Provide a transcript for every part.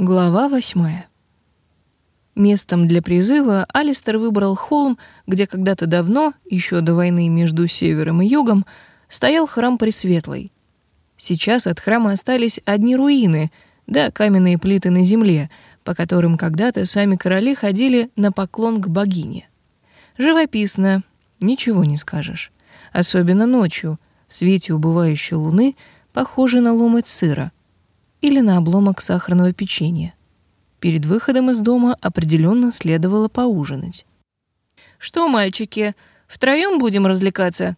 Глава восьмая. Местом для призыва Алистер выбрал холм, где когда-то давно, еще до войны между севером и югом, стоял храм Пресветлый. Сейчас от храма остались одни руины, да каменные плиты на земле, по которым когда-то сами короли ходили на поклон к богине. Живописно, ничего не скажешь. Особенно ночью, в свете убывающей луны, похоже на ломоть сыра — или на обломок сахарного печенья. Перед выходом из дома определенно следовало поужинать. «Что, мальчики, втроем будем развлекаться?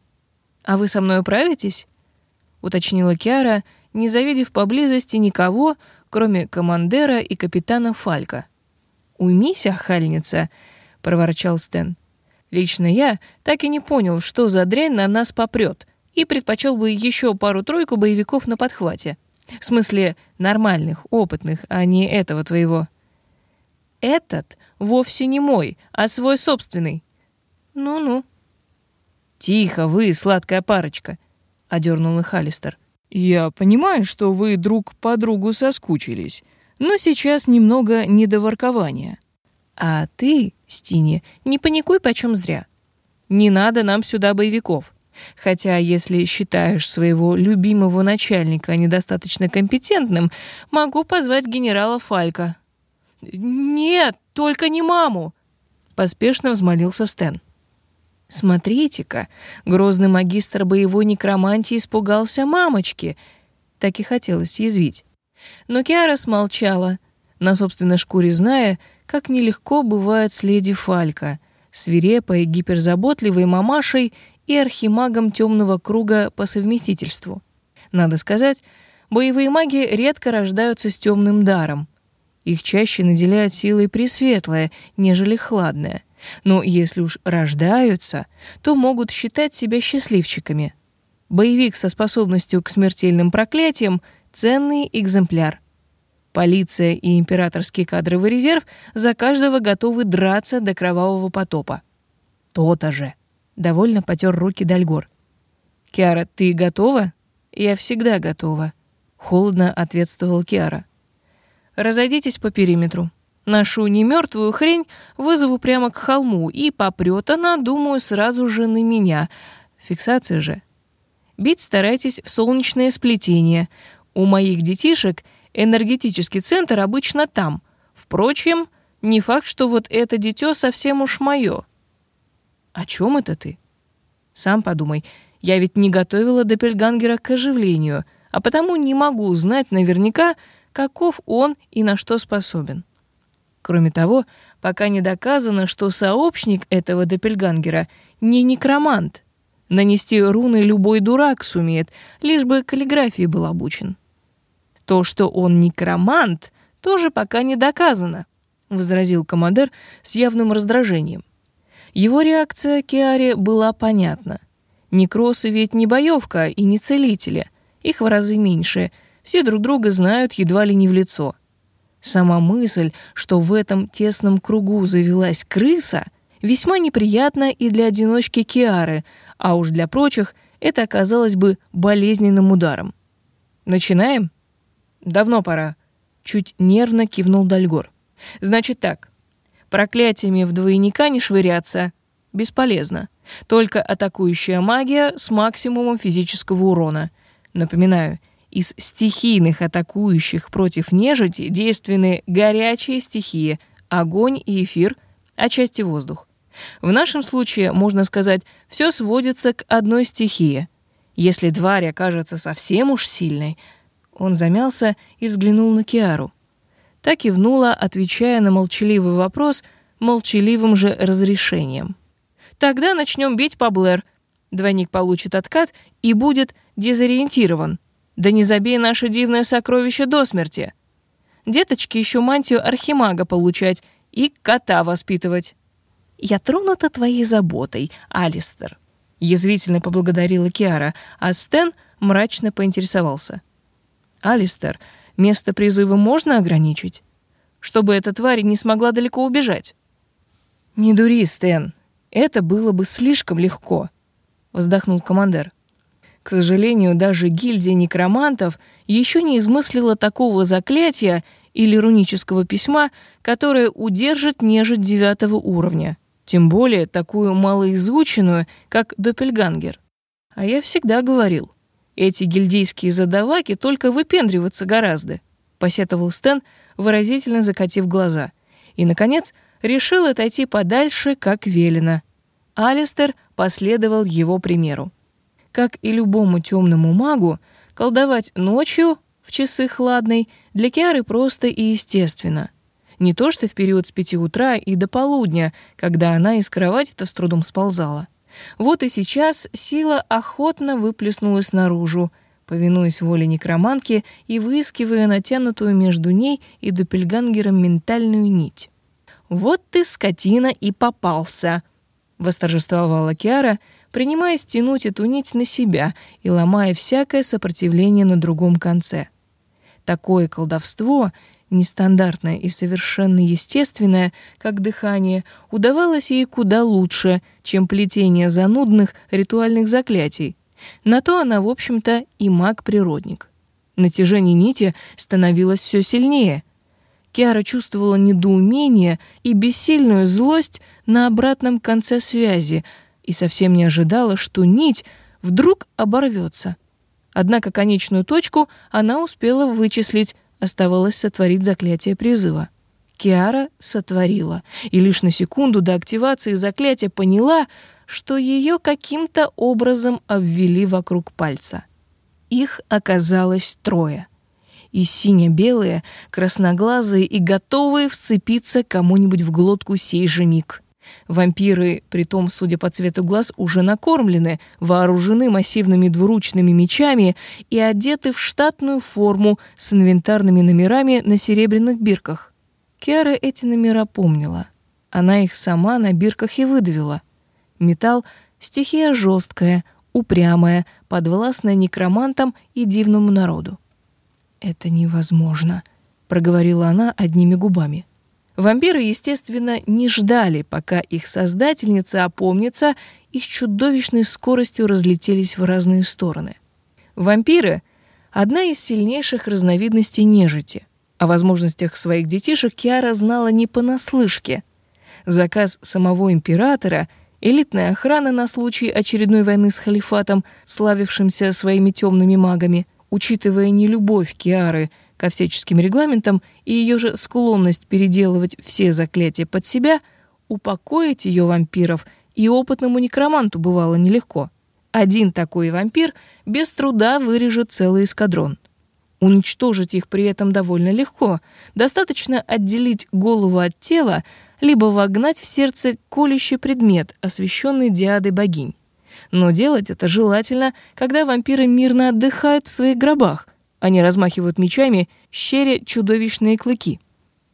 А вы со мной управитесь?» — уточнила Киара, не завидев поблизости никого, кроме командера и капитана Фалька. «Уймись, охальница!» — проворчал Стэн. «Лично я так и не понял, что за дрянь на нас попрет, и предпочел бы еще пару-тройку боевиков на подхвате. В смысле, нормальных, опытных, а не этого твоего. Этот вовсе не мой, а свой собственный. Ну-ну. Тихо вы, сладкая парочка, одернул их Алистер. Я понимаю, что вы друг по другу соскучились, но сейчас немного не до воркования. А ты, Стине, не паникуй почем зря. Не надо нам сюда боевиков. Хотя, если считаешь своего любимого начальника недостаточно компетентным, могу позвать генерала Фалька». «Нет, только не маму!» — поспешно взмолился Стэн. «Смотрите-ка, грозный магистр боевой некромантии испугался мамочки!» Так и хотелось язвить. Но Киара смолчала, на собственной шкуре зная, как нелегко бывает с леди Фалька, свирепой, гиперзаботливой мамашей и архимагом темного круга по совместительству. Надо сказать, боевые маги редко рождаются с темным даром. Их чаще наделяют силой пресветлое, нежели хладное. Но если уж рождаются, то могут считать себя счастливчиками. Боевик со способностью к смертельным проклятиям — ценный экземпляр. Полиция и императорский кадровый резерв за каждого готовы драться до кровавого потопа. То-то же довольно потер руки Дальгор. «Киара, ты готова?» «Я всегда готова», — холодно ответствовал Киара. «Разойдитесь по периметру. Нашу немертвую хрень вызову прямо к холму, и попрет она, думаю, сразу же на меня. Фиксация же. Бить старайтесь в солнечное сплетение. У моих детишек энергетический центр обычно там. Впрочем, не факт, что вот это дитё совсем уж моё. О чем это ты? Сам подумай, я ведь не готовила Доппельгангера к оживлению, а потому не могу узнать наверняка, каков он и на что способен. Кроме того, пока не доказано, что сообщник этого Доппельгангера не некромант. Нанести руны любой дурак сумеет, лишь бы каллиграфии был обучен. То, что он некромант, тоже пока не доказано, возразил командир с явным раздражением. Его реакция Киаре была понятна. Некросы ведь не боевка и не целители. Их в разы меньше. Все друг друга знают едва ли не в лицо. Сама мысль, что в этом тесном кругу завелась крыса, весьма неприятна и для одиночки Киары, а уж для прочих это оказалось бы болезненным ударом. Начинаем? Давно пора. Чуть нервно кивнул Дальгор. Значит так. Проклятиями в двойника не швыряться. Бесполезно. Только атакующая магия с максимумом физического урона. Напоминаю, из стихийных атакующих против нежити действенны горячие стихии, огонь и эфир, а части воздух. В нашем случае, можно сказать, все сводится к одной стихии. Если тварь окажется совсем уж сильной... Он замялся и взглянул на Киару. Так и кивнула, отвечая на молчаливый вопрос молчаливым же разрешением. «Тогда начнем бить по Блэр. Двойник получит откат и будет дезориентирован. Да не забей наше дивное сокровище до смерти. Деточки еще мантию архимага получать и кота воспитывать». «Я тронута твоей заботой, Алистер», — язвительно поблагодарила Киара, а Стэн мрачно поинтересовался. «Алистер, Место призыва можно ограничить, чтобы эта тварь не смогла далеко убежать. Не дури, Стэн. Это было бы слишком легко, вздохнул командир. К сожалению, даже гильдия некромантов еще не измыслила такого заклятия или рунического письма, которое удержит нежить девятого уровня, тем более такую малоизученную, как Доппельгангер. А я всегда говорил, эти гильдейские задаваки только выпендриваться гораздо, посетовал Стэн, выразительно закатив глаза. И, наконец, решил отойти подальше, как велено. Алистер последовал его примеру. Как и любому темному магу, колдовать ночью в часы хладной для Киары просто и естественно. Не то что в период с пяти утра и до полудня, когда она из кровати-то с трудом сползала. Вот и сейчас сила охотно выплеснулась наружу, повинуясь воле некроманки и выискивая натянутую между ней и Доппельгангером ментальную нить. «Вот ты, скотина, и попался!» — восторжествовала Киара, принимая стянуть эту нить на себя и ломая всякое сопротивление на другом конце. Такое колдовство, нестандартное и совершенно естественное, как дыхание, удавалось ей куда лучше, чем плетение занудных ритуальных заклятий. На то она, в общем-то, и маг-природник. Натяжение нити становилось все сильнее. Киара чувствовала недоумение и бессильную злость на обратном конце связи и совсем не ожидала, что нить вдруг оборвется. Однако конечную точку она успела вычислить, оставалось сотворить заклятие призыва. Киара сотворила, и лишь на секунду до активации заклятия поняла, что ее каким-то образом обвели вокруг пальца. Их оказалось трое. И сине-белые, красноглазые и готовые вцепиться кому-нибудь в глотку сей же миг. Вампиры, притом, судя по цвету глаз, уже накормлены, вооружены массивными двуручными мечами и одеты в штатную форму с инвентарными номерами на серебряных бирках. Киара эти номера помнила. Она их сама на бирках и выдавила. Металл — стихия жесткая, упрямая, подвластная некромантам и дивному народу. «Это невозможно», — проговорила она одними губами. Вампиры, естественно, не ждали, пока их создательница опомнится и с чудовищной скоростью разлетелись в разные стороны. Вампиры — одна из сильнейших разновидностей нежити. О возможностях своих детишек Киара знала не понаслышке. Заказ самого императора, элитная охрана на случай очередной войны с халифатом, славившимся своими темными магами, учитывая нелюбовь Киары — ко всяческим регламентам и ее же склонность переделывать все заклятия под себя, упокоить ее вампиров и опытному некроманту бывало нелегко. Один такой вампир без труда вырежет целый эскадрон. Уничтожить их при этом довольно легко. Достаточно отделить голову от тела, либо вогнать в сердце колющий предмет, освещенный диадой богинь. Но делать это желательно, когда вампиры мирно отдыхают в своих гробах, они размахивают мечами, щеря чудовищные клыки.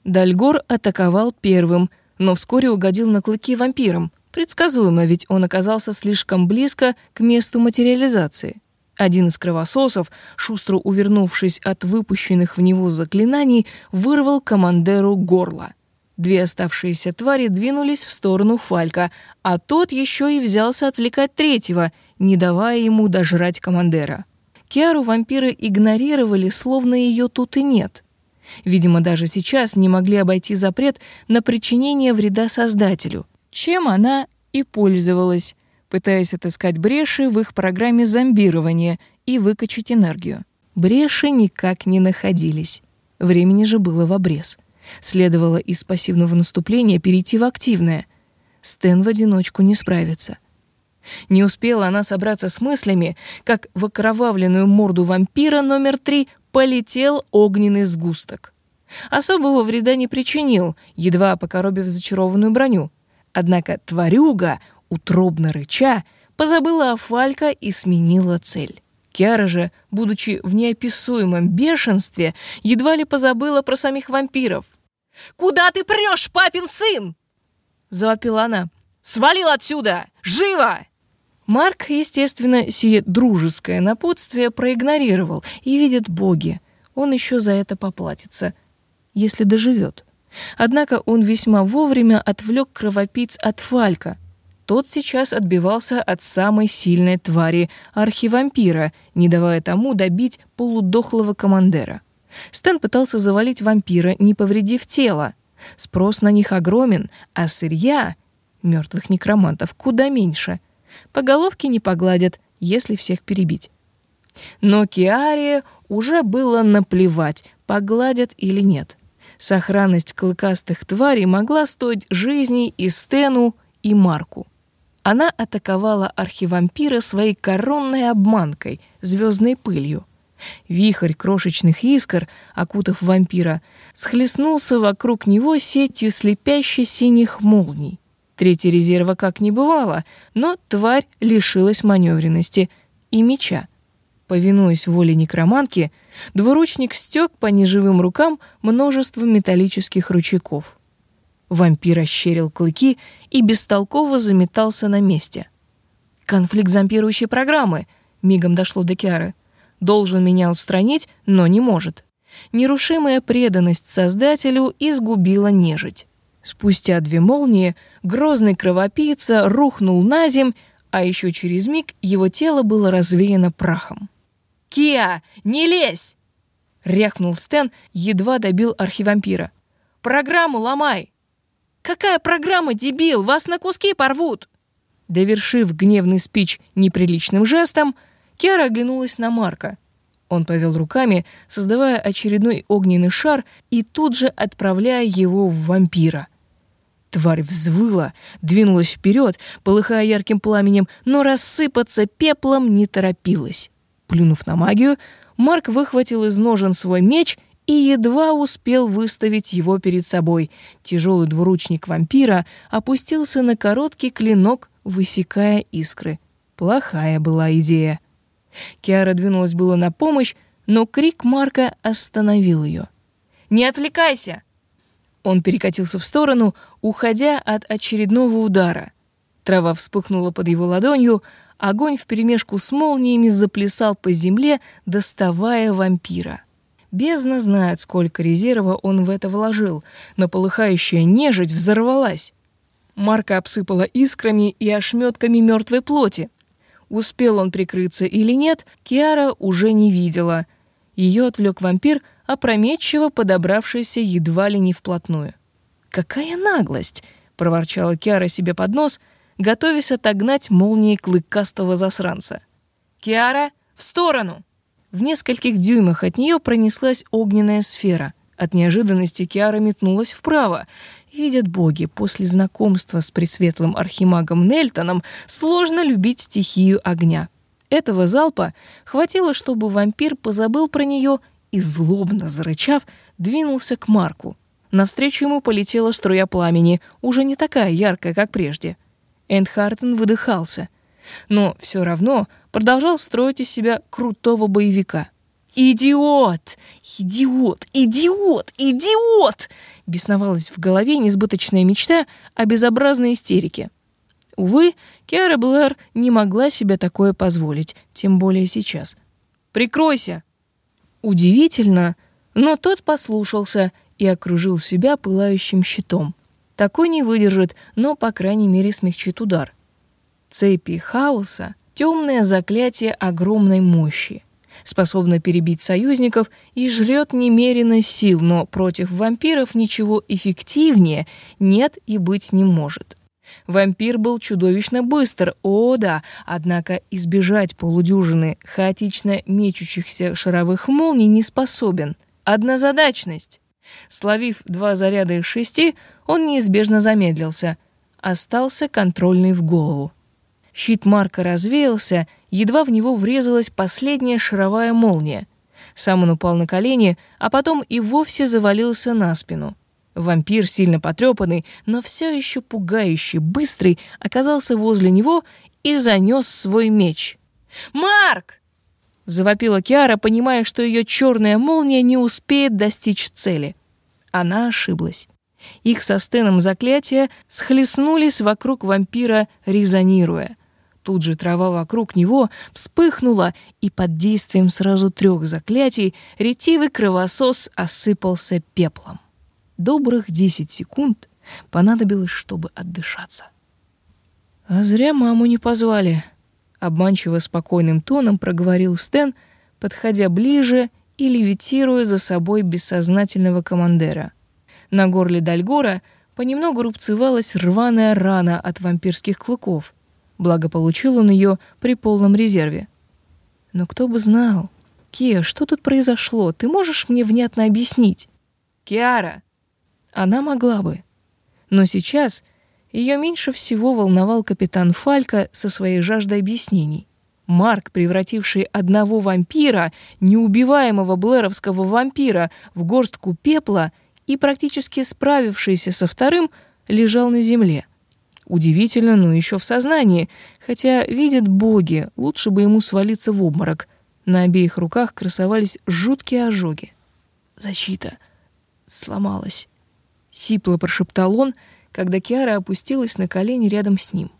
Дальгор атаковал первым, но вскоре угодил на клыки вампирам. Предсказуемо, ведь он оказался слишком близко к месту материализации. Один из кровососов, шустро увернувшись от выпущенных в него заклинаний, вырвал командеру горло. Две оставшиеся твари двинулись в сторону Фалька, а тот еще и взялся отвлекать третьего, не давая ему дожрать командера. Киару вампиры игнорировали, словно ее тут и нет. Видимо, даже сейчас не могли обойти запрет на причинение вреда Создателю, чем она и пользовалась, пытаясь отыскать бреши в их программе зомбирования и выкачать энергию. Бреши никак не находились. Времени же было в обрез. Следовало из пассивного наступления перейти в активное. Стэн в одиночку не справится. Не успела она собраться с мыслями, как в окровавленную морду вампира номер три полетел огненный сгусток. Особого вреда не причинил, едва покоробив зачарованную броню. Однако тварюга, утробно рыча, позабыла о Фалька и сменила цель. Киара же, будучи в неописуемом бешенстве, едва ли позабыла про самих вампиров. «Куда ты прешь, папин сын?» — завопила она. «Свалил отсюда! Живо!» Марк, естественно, сие дружеское напутствие проигнорировал и видит боги. Он еще за это поплатится, если доживет. Однако он весьма вовремя отвлек кровопийц от Фалька. Тот сейчас отбивался от самой сильной твари, архивампира, не давая тому добить полудохлого командера. Стэн пытался завалить вампира, не повредив тело. Спрос на них огромен, а сырья мертвых некромантов куда меньше. По головке не погладят, если всех перебить. Но Киаре уже было наплевать, погладят или нет. Сохранность клыкастых тварей могла стоить жизни и Стену, и Марку. Она атаковала архивампира своей коронной обманкой, звездной пылью. Вихрь крошечных искр, окутав вампира, схлестнулся вокруг него сетью слепящей синих молний. Третьей резерва как не бывало, но тварь лишилась маневренности и меча. Повинуясь воле некроманки, двуручник стек по неживым рукам множество металлических ручейков. Вампир ощерил клыки и бестолково заметался на месте. «Конфликт зомбирующей программы», — мигом дошло до Киары. «Должен меня устранить, но не может». Нерушимая преданность Создателю изгубила нежить. Спустя две молнии грозный кровопийца рухнул на земь, а еще через миг его тело было развеяно прахом. «Киа, не лезь!» — рявкнул Стэн, едва добил архивампира. «Программу ломай!» «Какая программа, дебил? Вас на куски порвут!» Довершив гневный спич неприличным жестом, Киара оглянулась на Марка. Он повел руками, создавая очередной огненный шар и тут же отправляя его в вампира. Тварь взвыла, двинулась вперед, полыхая ярким пламенем, но рассыпаться пеплом не торопилась. Плюнув на магию, Марк выхватил из ножен свой меч и едва успел выставить его перед собой. Тяжелый двуручник вампира опустился на короткий клинок, высекая искры. Плохая была идея. Киара двинулась было на помощь, но крик Марка остановил ее. «Не отвлекайся!» Он перекатился в сторону, уходя от очередного удара. Трава вспыхнула под его ладонью, огонь вперемешку с молниями заплясал по земле, доставая вампира. Бездна знает, сколько резерва он в это вложил, но полыхающая нежить взорвалась. Марка обсыпала искрами и ошметками мертвой плоти. Успел он прикрыться или нет, Киара уже не видела. Ее отвлек вампир, опрометчиво подобравшийся едва ли не вплотную. «Какая наглость!» — проворчала Киара себе под нос — готовясь отогнать молнии клыкастого засранца. «Киара, в сторону!» В нескольких дюймах от нее пронеслась огненная сфера. От неожиданности Киара метнулась вправо. Видят боги, после знакомства с пресветлым архимагом Нельтоном сложно любить стихию огня. Этого залпа хватило, чтобы вампир позабыл про нее и, злобно зарычав, двинулся к Марку. Навстречу ему полетела струя пламени, уже не такая яркая, как прежде. Эндхартен выдыхался, но все равно продолжал строить из себя крутого боевика. «Идиот! Идиот! Идиот! Идиот!» бесновалась в голове несбыточная мечта о безобразной истерике. Увы, Киара Блэр не могла себе такое позволить, тем более сейчас. «Прикройся!» Удивительно, но тот послушался и окружил себя пылающим щитом. Такой не выдержит, но, по крайней мере, смягчит удар. Цепи хаоса — темное заклятие огромной мощи. Способно перебить союзников и жрет немерено сил, но против вампиров ничего эффективнее нет и быть не может. Вампир был чудовищно быстр, о да, однако избежать полудюжины хаотично мечущихся шаровых молний не способен. Однозадачность. Словив два заряда из шести, он неизбежно замедлился. Остался контрольный в голову. Щит Марка развеялся, едва в него врезалась последняя шаровая молния. Сам он упал на колени, а потом и вовсе завалился на спину. Вампир, сильно потрепанный, но все еще пугающий, быстрый, оказался возле него и занес свой меч. «Марк!» — завопила Киара, понимая, что ее черная молния не успеет достичь цели. Она ошиблась. Их со Стеном заклятия схлестнулись вокруг вампира, резонируя. Тут же трава вокруг него вспыхнула, и под действием сразу трех заклятий ретивый кровосос осыпался пеплом. Добрых десять секунд понадобилось, чтобы отдышаться. «А зря маму не позвали», — обманчиво спокойным тоном проговорил Стэн, подходя ближе и левитируя за собой бессознательного командера. На горле Дальгора понемногу рубцевалась рваная рана от вампирских клыков, благо получил он ее при полном резерве. Но кто бы знал, Кия, что тут произошло? Ты можешь мне внятно объяснить? Киара! Она могла бы. Но сейчас ее меньше всего волновал капитан Фалька со своей жаждой объяснений. Марк, превративший одного вампира, неубиваемого блэровского вампира, в горстку пепла и практически справившийся со вторым, лежал на земле. Удивительно, но еще в сознании, хотя, видят боги, лучше бы ему свалиться в обморок — на обеих руках красовались жуткие ожоги. «Защита сломалась», — сипло прошептал он, когда Киара опустилась на колени рядом с ним.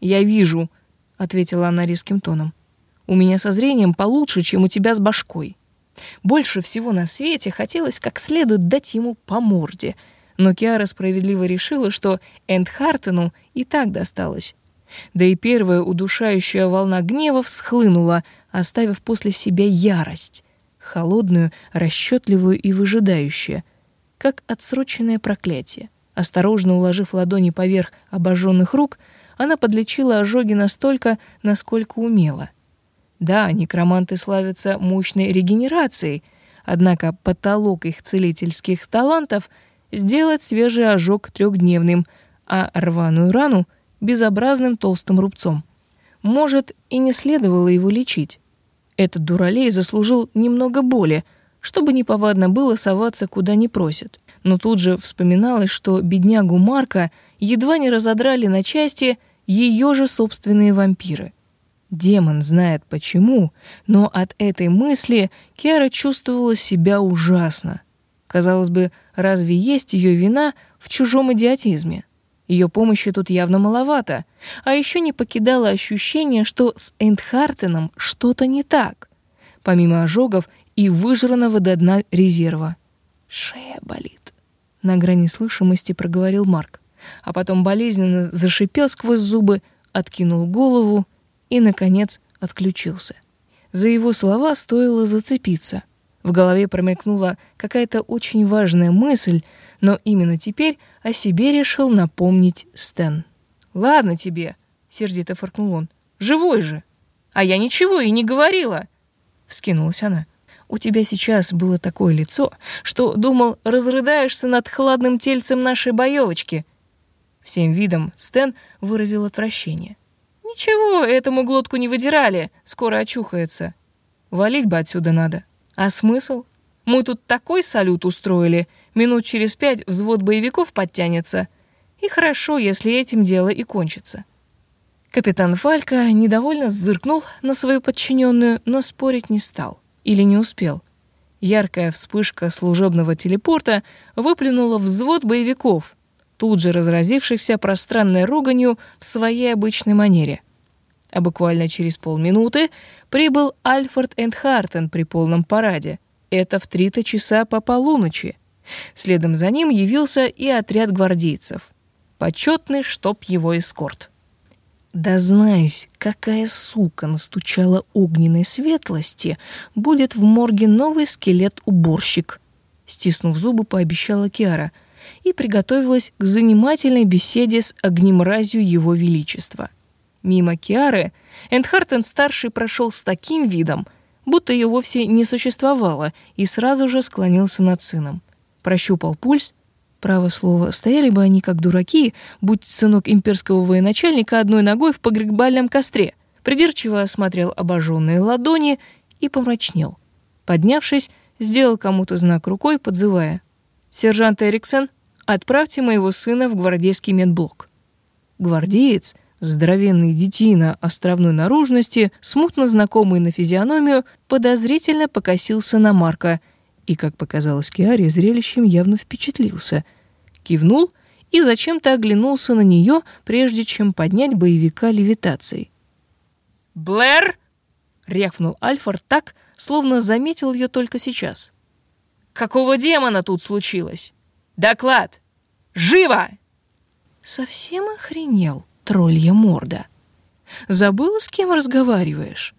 «Я вижу», — ответила она резким тоном. «У меня со зрением получше, чем у тебя с башкой». Больше всего на свете хотелось как следует дать ему по морде, но Киара справедливо решила, что Эндхартену и так досталось. Да и первая удушающая волна гнева всхлынула, оставив после себя ярость, холодную, расчетливую и выжидающую, как отсроченное проклятие. Осторожно уложив ладони поверх обожженных рук, она подлечила ожоги настолько, насколько умела. Да, некроманты славятся мощной регенерацией, однако потолок их целительских талантов — сделать свежий ожог трехдневным, а рваную рану — безобразным толстым рубцом. Может, и не следовало его лечить. Этот дуралей заслужил немного боли, чтобы неповадно было соваться куда не просят. Но тут же вспоминалось, что беднягу Марка едва не разодрали на части ее же собственные вампиры. Демон знает почему, но от этой мысли Киара чувствовала себя ужасно. Казалось бы, разве есть ее вина в чужом идиотизме? Ее помощи тут явно маловато. А еще не покидало ощущение, что с Эндхартеном что-то не так. Помимо ожогов и выжранного до дна резерва. «Шея болит», — на грани слышимости проговорил Марк. А потом болезненно зашипел сквозь зубы, откинул голову и, наконец, отключился. За его слова стоило зацепиться. В голове промелькнула какая-то очень важная мысль, но именно теперь о себе решил напомнить Стэн. «Ладно тебе», — сердито фыркнул он. «Живой же!» «А я ничего и не говорила!» — вскинулась она. «У тебя сейчас было такое лицо, что, думал, разрыдаешься над хладным тельцем нашей боевочки». Всем видом Стэн выразил отвращение. «Ничего, этому глотку не выдирали, скоро очухается. Валить бы отсюда надо. А смысл? Мы тут такой салют устроили, минут через пять взвод боевиков подтянется. И хорошо, если этим дело и кончится. Капитан Фалька недовольно зыркнул на свою подчиненную, но спорить не стал. Или не успел. Яркая вспышка служебного телепорта выплюнула взвод боевиков, тут же разразившихся пространной руганью в своей обычной манере. А буквально через полминуты прибыл Альфред Эндхартен при полном параде — это в три-то часа по полуночи. Следом за ним явился и отряд гвардейцев. Почетный, чтоб его эскорт. Да знаюсь, какая сука настучала огненной светлости, будет в морге новый скелет-уборщик. Стиснув зубы, пообещала Киара и приготовилась к занимательной беседе с огнемразью его величества. Мимо Киары Эндхартен-старший прошел с таким видом — будто ее вовсе не существовало, и сразу же склонился над сыном. Прощупал пульс. Право слово, стояли бы они как дураки, будь сынок имперского военачальника одной ногой в погребальном костре. Придирчиво осмотрел обожженные ладони и помрачнел. Поднявшись, сделал кому-то знак рукой, подзывая. «Сержант Эриксон, отправьте моего сына в гвардейский медблок». Гвардеец — Здоровенный детина островной наружности, смутно знакомый на физиономию, подозрительно покосился на Марка и, как показалось Киаре, зрелищем явно впечатлился. Кивнул и зачем-то оглянулся на нее, прежде чем поднять боевика левитацией. «Блэр!» — рявкнул Альфар так, словно заметил ее только сейчас. «Какого демона тут случилось? Доклад! Живо!» «Совсем охренел?» троллья морда. Забыла, с кем разговариваешь?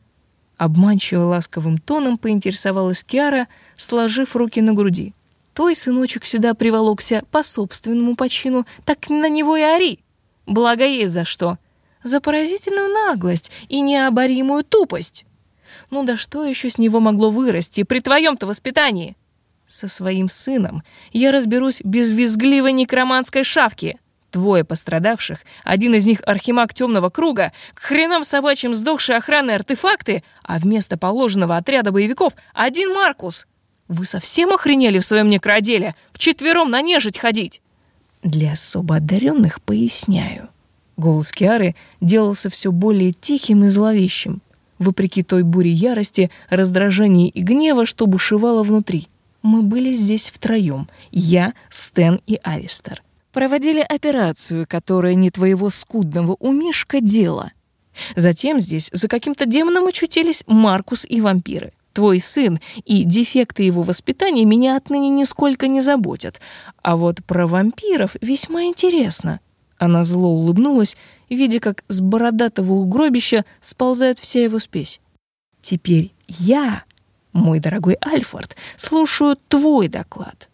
Обманчиво ласковым тоном поинтересовалась Киара, сложив руки на груди. Твой сыночек сюда приволокся по собственному почину, так на него и ори. Благо есть за что. За поразительную наглость и необоримую тупость. Ну да что еще с него могло вырасти при твоем-то воспитании? Со своим сыном я разберусь без визгливой некроманской шавки. Двое пострадавших, один из них архимаг темного круга, к хренам собачьим сдохшие охранные артефакты, а вместо положенного отряда боевиков один Маркус. Вы совсем охренели в своем некроделе? Вчетвером на нежить ходить? Для особо одаренных поясняю. Голос Киары делался все более тихим и зловещим, вопреки той буре ярости, раздражения и гнева, что бушевало внутри. Мы были здесь втроем. Я, Стэн и Алистер проводили операцию, которая не твоего скудного умишка дело. Затем здесь за каким-то демоном очутились Маркус и вампиры. Твой сын и дефекты его воспитания меня отныне нисколько не заботят. А вот про вампиров весьма интересно. Она зло улыбнулась, видя, как с бородатого угробища сползает вся его спесь. Теперь я, мой дорогой Альфорд, слушаю твой доклад.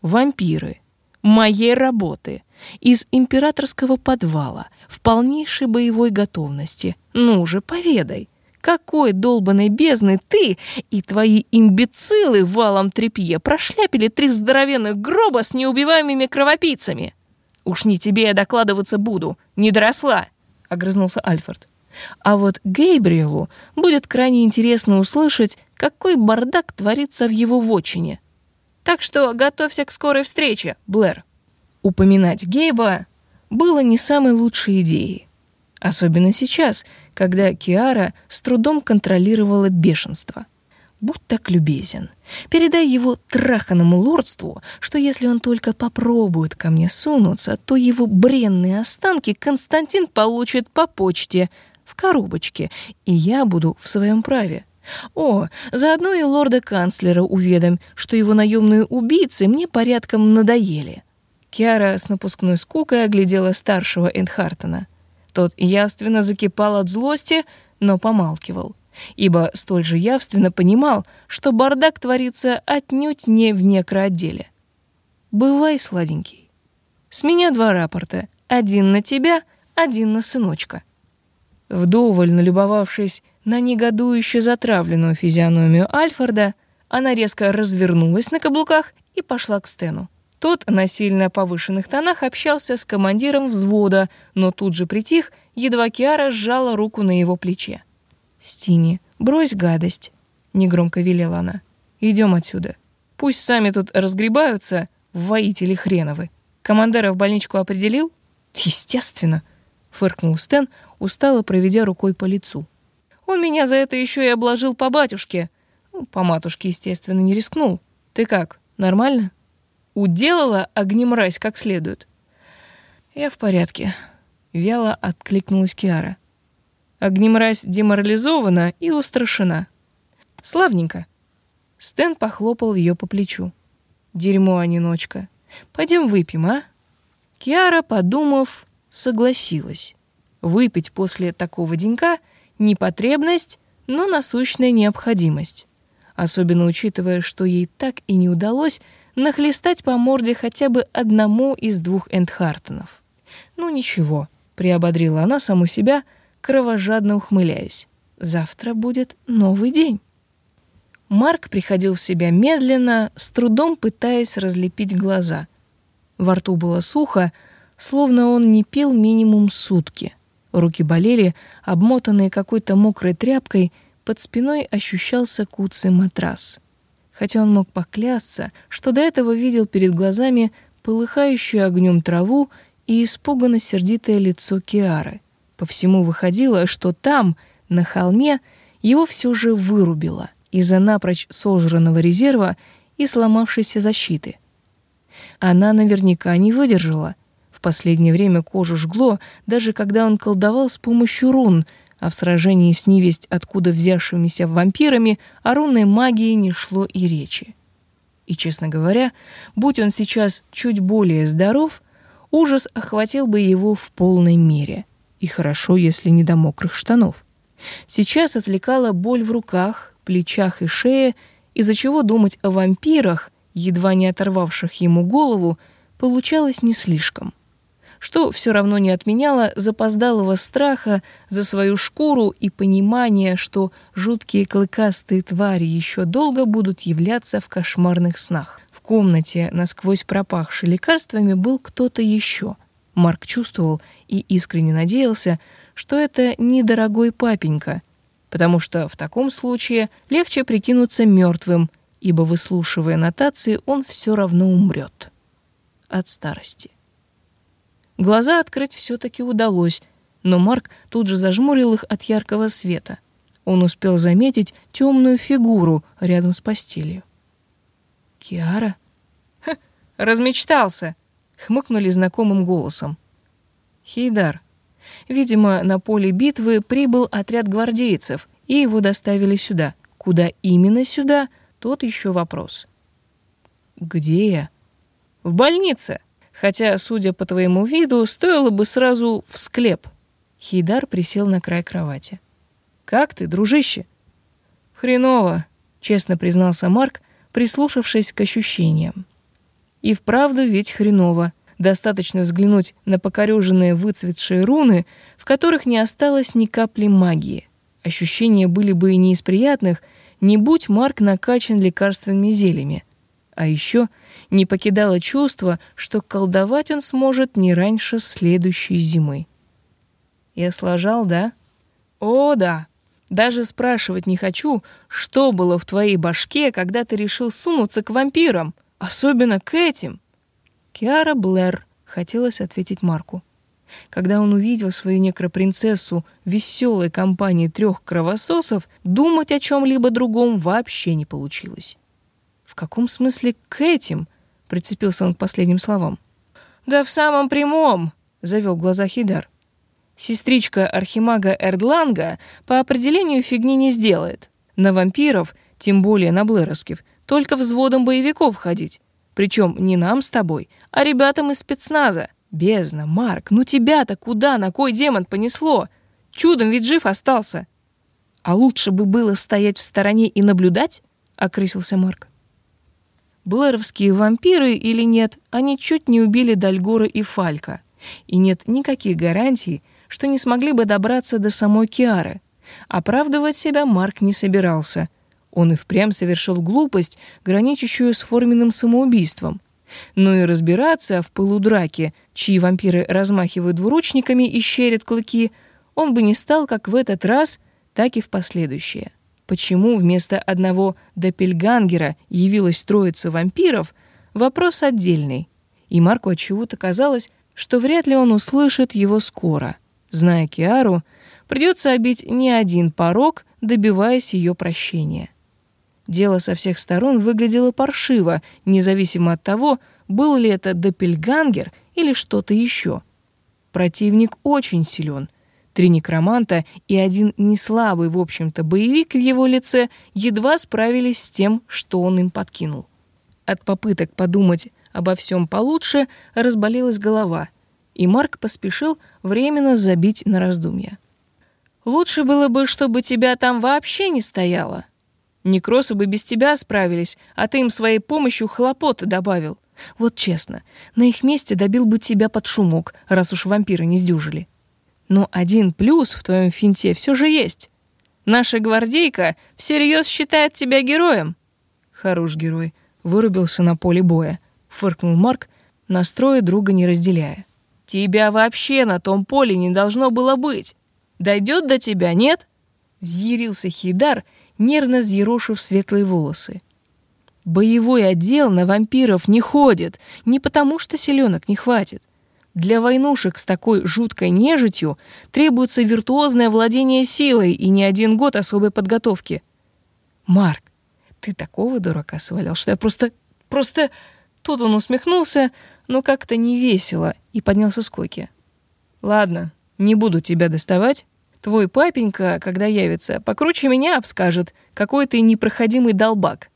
Вампиры моей работы из императорского подвала в полнейшей боевой готовности. Ну же, поведай, какой долбанной бездны ты и твои имбецилы валом тряпье прошляпили три здоровенных гроба с неубиваемыми кровопийцами? Уж не тебе я докладываться буду, не доросла, — огрызнулся Альфред. А вот Гейбриэлу будет крайне интересно услышать, какой бардак творится в его вотчине — так что готовься к скорой встрече, Блэр. Упоминать Гейба было не самой лучшей идеей. Особенно сейчас, когда Киара с трудом контролировала бешенство. Будь так любезен, передай его траханному лордству, что если он только попробует ко мне сунуться, то его бренные останки Константин получит по почте в коробочке, и я буду в своем праве. О, заодно и лорда-канцлера уведом, что его наемные убийцы мне порядком надоели. Киара с напускной скукой оглядела старшего Эндхартена. Тот явственно закипал от злости, но помалкивал, ибо столь же явственно понимал, что бардак творится отнюдь не в некроотделе. «Бывай, сладенький. С меня два рапорта. Один на тебя, один на сыночка». Вдоволь налюбовавшись на негодующе затравленную физиономию Альфорда, она резко развернулась на каблуках и пошла к Стену. Тот на сильно повышенных тонах общался с командиром взвода, но тут же притих, едва Киара сжала руку на его плече. «Стини, брось гадость», — негромко велела она. «Идем отсюда. Пусть сами тут разгребаются, воители хреновы. Командера в больничку определил?» «Естественно», — фыркнул Стэн, устало проведя рукой по лицу. Он меня за это еще и обложил по батюшке. Ну, по матушке, естественно, не рискнул. Ты как, нормально? Уделала огнемразь как следует? Я в порядке. Вяло откликнулась Киара. Огнемразь деморализована и устрашена. Славненько. Стэн похлопал ее по плечу. Дерьмо, одиночка. Пойдем выпьем, а? Киара, подумав, согласилась. Выпить после такого денька — не потребность, но насущная необходимость. Особенно учитывая, что ей так и не удалось нахлестать по морде хотя бы одному из двух Эндхартенов. «Ну ничего», — приободрила она саму себя, кровожадно ухмыляясь. «Завтра будет новый день». Марк приходил в себя медленно, с трудом пытаясь разлепить глаза. Во рту было сухо, словно он не пил минимум сутки. Руки болели, обмотанные какой-то мокрой тряпкой, под спиной ощущался куцый матрас. Хотя он мог поклясться, что до этого видел перед глазами полыхающую огнем траву и испуганно сердитое лицо Киары. По всему выходило, что там, на холме, его все же вырубило из-за напрочь сожранного резерва и сломавшейся защиты. Она наверняка не выдержала — в последнее время кожу жгло, даже когда он колдовал с помощью рун, а в сражении с невесть откуда взявшимися вампирами о рунной магии не шло и речи. И, честно говоря, будь он сейчас чуть более здоров, ужас охватил бы его в полной мере. И хорошо, если не до мокрых штанов. Сейчас отвлекала боль в руках, плечах и шее, из-за чего думать о вампирах, едва не оторвавших ему голову, получалось не слишком. Что все равно не отменяло запоздалого страха за свою шкуру и понимания, что жуткие клыкастые твари еще долго будут являться в кошмарных снах. В комнате, насквозь пропахшей лекарствами, был кто-то еще. Марк чувствовал и искренне надеялся, что это недорогой папенька, потому что в таком случае легче прикинуться мертвым, ибо, выслушивая нотации, он все равно умрет от старости. Глаза открыть все-таки удалось, но Марк тут же зажмурил их от яркого света. Он успел заметить темную фигуру рядом с постелью. «Киара?» Ха, размечтался!» — хмыкнули знакомым голосом. «Хейдар, Видимо, на поле битвы прибыл отряд гвардейцев, и его доставили сюда. Куда именно сюда, тот еще вопрос. «Где я?» «В больнице. Хотя, судя по твоему виду, стоило бы сразу в склеп». Хейдар присел на край кровати. «Как ты, дружище?» «Хреново», — честно признался Марк, прислушавшись к ощущениям. «И вправду ведь хреново. Достаточно взглянуть на покореженные выцветшие руны, в которых не осталось ни капли магии. Ощущения были бы и не из приятных, не будь Марк накачан лекарственными зельями. А еще не покидало чувство, что колдовать он сможет не раньше следующей зимы. Я сложал, да? О, да. Даже спрашивать не хочу, что было в твоей башке, когда ты решил сунуться к вампирам, особенно к этим. Киара Блэр, хотелось ответить Марку. Когда он увидел свою некропринцессу в веселой компании трех кровососов, думать о чем-либо другом вообще не получилось. «В каком смысле к этим?» — прицепился он к последним словам. «Да в самом прямом!» — завел глаза Хидар. «Сестричка архимага Эрдланга по определению фигни не сделает. На вампиров, тем более на блэровских, только взводом боевиков ходить. Причем не нам с тобой, а ребятам из спецназа. Бездна, Марк, ну тебя-то куда, на кой демон понесло? Чудом ведь жив остался. А лучше бы было стоять в стороне и наблюдать, окрысился Марк. Блэровские вампиры или нет, они чуть не убили Дальгора и Фалька. И нет никаких гарантий, что не смогли бы добраться до самой Киары. Оправдывать себя Марк не собирался. Он и впрямь совершил глупость, граничащую с форменным самоубийством. Но и разбираться в пылу драки, чьи вампиры размахивают двуручниками и щерят клыки, он бы не стал как в этот раз, так и в последующее. Почему вместо одного допельгангера явилась троица вампиров, вопрос отдельный. И Марку отчего-то казалось, что вряд ли он услышит его скоро. Зная Киару, придется обить не один порог, добиваясь ее прощения. Дело со всех сторон выглядело паршиво, независимо от того, был ли это допельгангер или что-то еще. Противник очень силен. Три некроманта и один неслабый, в общем-то, боевик в его лице едва справились с тем, что он им подкинул. От попыток подумать обо всем получше разболелась голова, и Марк поспешил временно забить на раздумья. «Лучше было бы, чтобы тебя там вообще не стояло», Некросы бы без тебя справились, а ты им своей помощью хлопот добавил. Вот честно, на их месте добил бы тебя под шумок, раз уж вампиры не сдюжили. Но один плюс в твоем финте все же есть. Наша гвардейка всерьез считает тебя героем. Хорош герой, вырубился на поле боя, фыркнул Марк, настроя друга не разделяя. Тебя вообще на том поле не должно было быть. Дойдет до тебя, нет? Взъярился Хидар нервно взъерошив светлые волосы. Боевой отдел на вампиров не ходит, не потому что селенок не хватит. Для войнушек с такой жуткой нежитью требуется виртуозное владение силой и не один год особой подготовки. Марк, ты такого дурака свалял, что я просто... просто... Тут он усмехнулся, но как-то не весело и поднялся с койки. Ладно, не буду тебя доставать. Твой папенька, когда явится, покруче меня обскажет, какой ты непроходимый долбак.